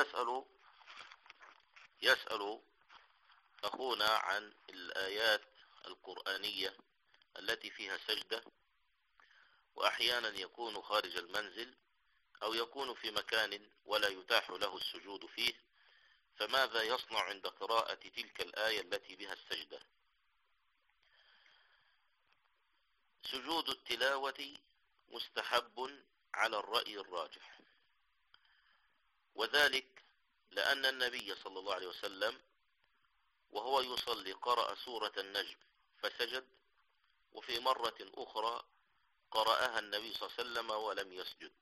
يسأل يسأل أخونا عن الآيات القرآنية التي فيها سجدة وأحيانا يكون خارج المنزل أو يكون في مكان ولا يتاح له السجود فيه فماذا يصنع عند قراءة تلك الآية التي بها السجدة؟ سجود التلاوة مستحب على الرأي الراجح. وذلك لأن النبي صلى الله عليه وسلم وهو يصلي قرأ سورة النجم فسجد وفي مرة أخرى قرأها النبي صلى الله عليه وسلم ولم يسجد.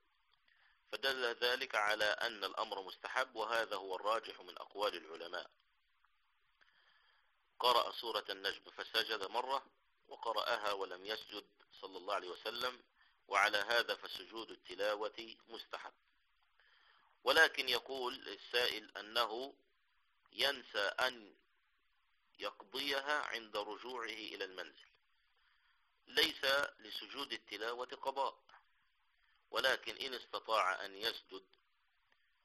فدل ذلك على أن الأمر مستحب وهذا هو الراجح من أقوال العلماء. قرأ سورة النجم فسجد مرة وقرأها ولم يسجد صلى الله عليه وسلم وعلى هذا فسجود التلاوة مستحب. ولكن يقول السائل أنه ينسى أن يقضيها عند رجوعه إلى المنزل. ليس لسجود التلاوة قضاء ولكن إن استطاع أن يسجد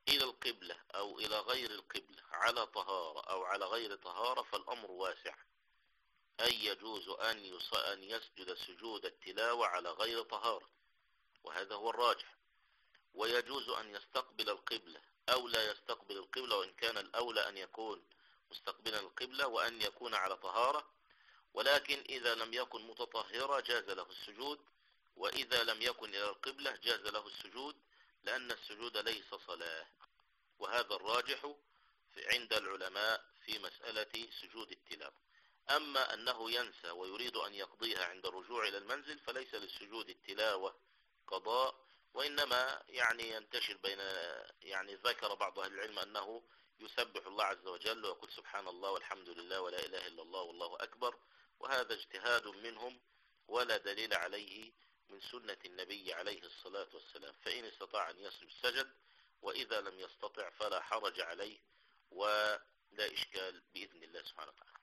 إلى القبلة أو إلى غير القبلة على طهارة أو على غير طهارة فالأمر واسع. أي يجوز أن يسجد سجود التلاوة على غير طهارة؟ وهذا هو الراجح. ويجوز أن يستقبل القبلة أو لا يستقبل القبلة وإن كان الأولى أن يكون مستقبلا القبلة وأن يكون على طهارة. ولكن إذا لم يكن متطهرا جاز له السجود وإذا لم يكن إلى القبلة جاز له السجود لأن السجود ليس صلاة. وهذا الراجح عند العلماء في مسألة سجود التلاوة. أما أنه ينسى ويريد أن يقضيها عند الرجوع إلى المنزل فليس للسجود التلاوة قضاء وإنما يعني ينتشر بين يعني ذكر بعض أهل العلم أنه يسبح الله عز وجل ويقول سبحان الله والحمد لله ولا إله إلا الله والله أكبر وهذا اجتهاد منهم ولا دليل عليه من سنة النبي عليه الصلاة والسلام فإن استطاع أن يسجد سجد وإذا لم يستطع فلا حرج عليه ولا إشكال بإذن الله سبحانه وتعالى.